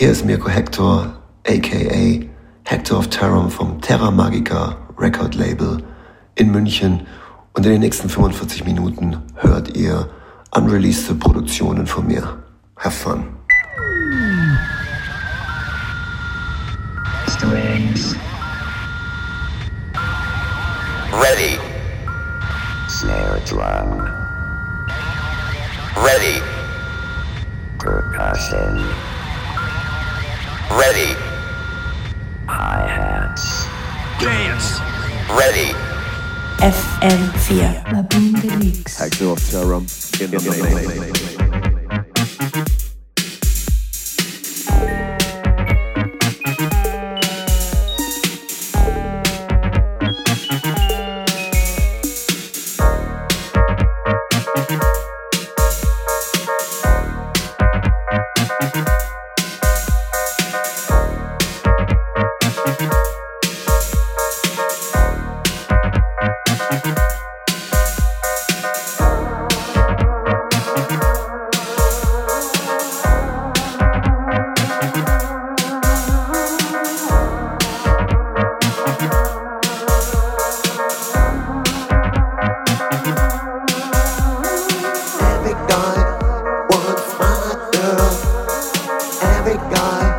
Hier ist Mirko Hector, aka Hector of Terram vom Terra Magica Record Label in München und in den nächsten 45 Minuten hört ihr unreleased Produktionen von mir. Have fun. Strings. Ready. Snare drum. Ready. Percussion. Ready. Hi-hats. Dance. Ready. FM4. La Boom Deluxe. Hecktor of Terram in the mix. on his witches, witches, witches.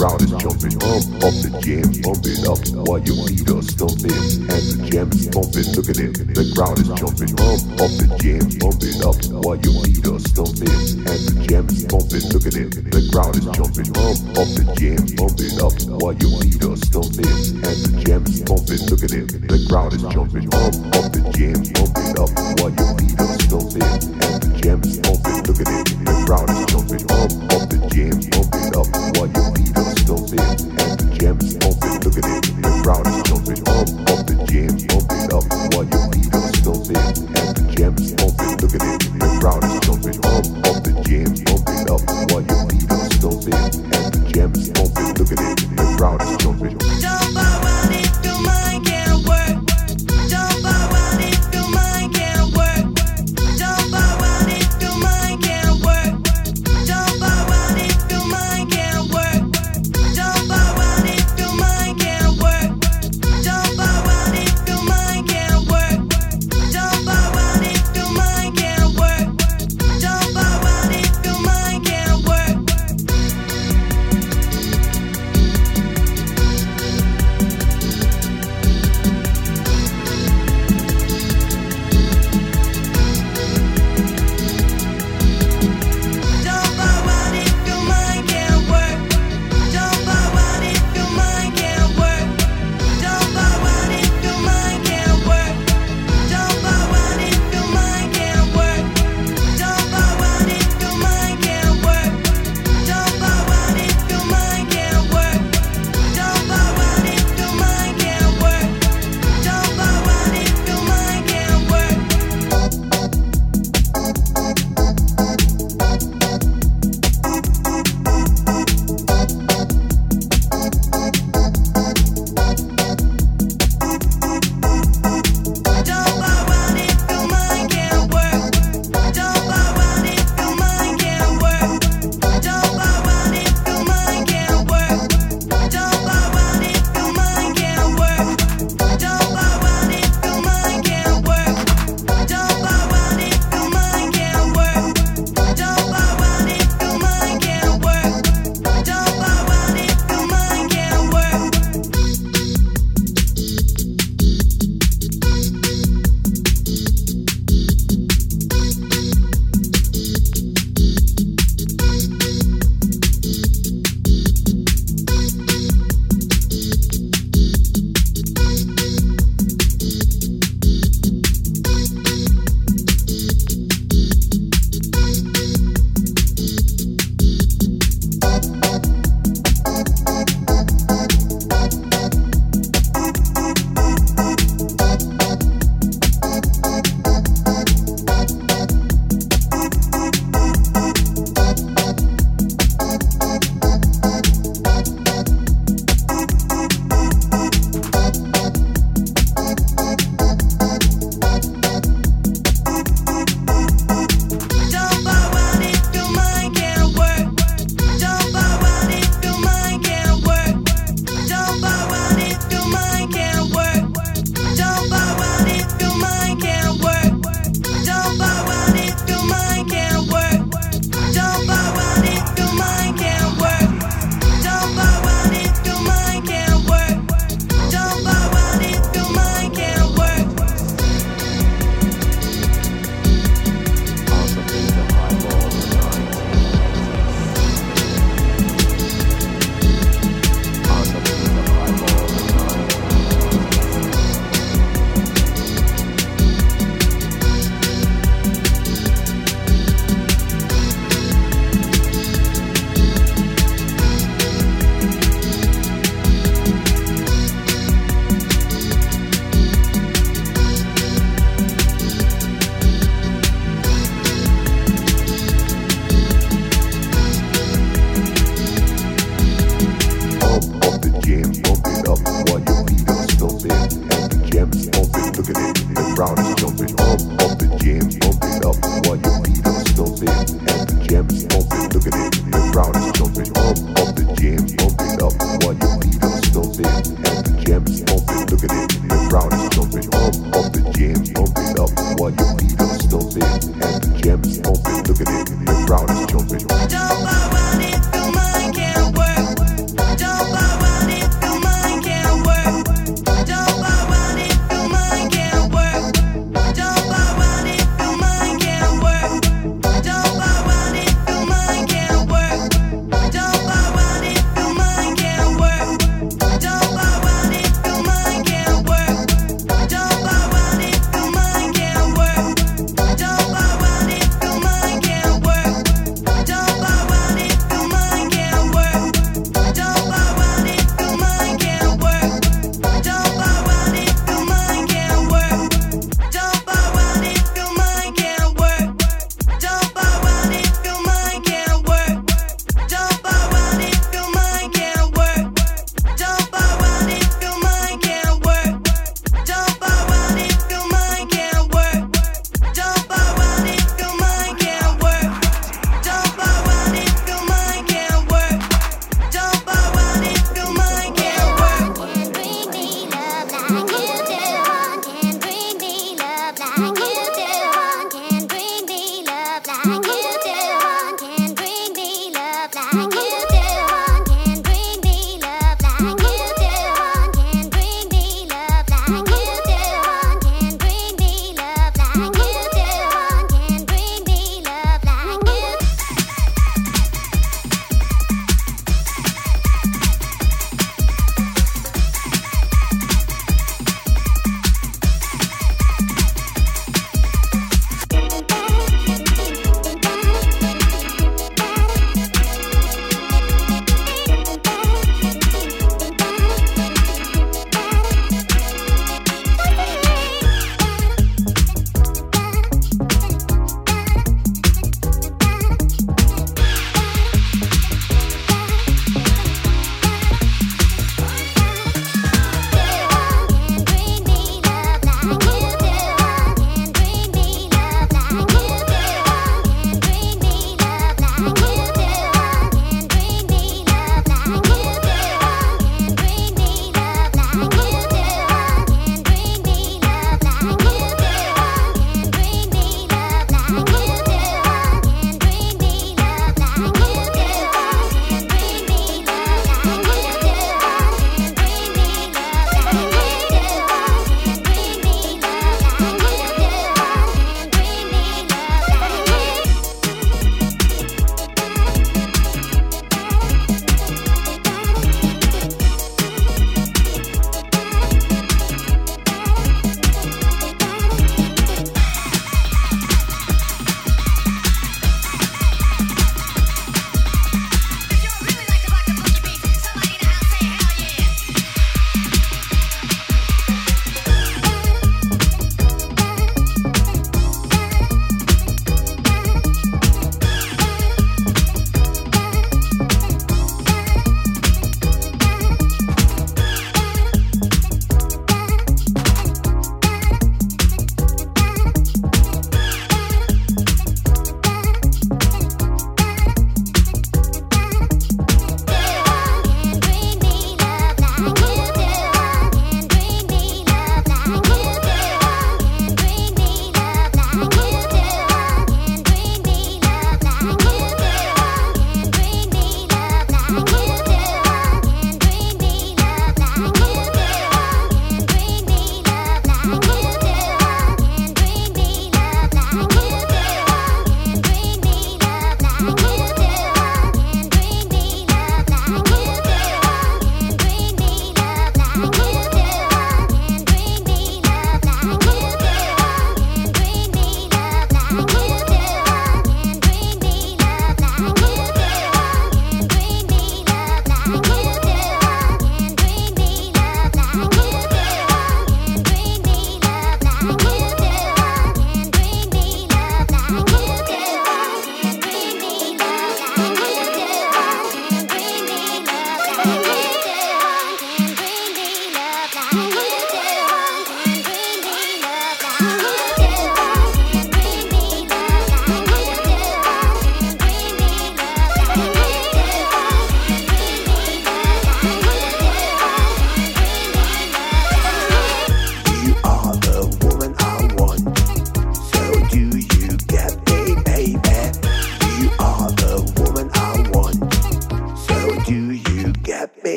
Crowd is jumping. Pump up the jam, pump it up while your feet are stomping. And the jam is pumping. Look at it, the crowd is jumping. Pump up the jam, pump it up while your feet are stomping. And the jam is pumping. Look at it, the crowd is jumping. Pump up the jam, pump it up while your feet are stomping. And the jam is pumping. Look at it, the crowd is jumping. Pump up the jam, pump it up while your feet are stomping. And the jam is pumping. Look at it, Thank you.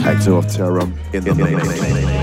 Hecktor of Terram in the mix. Playing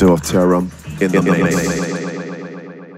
Of Terram in the mix.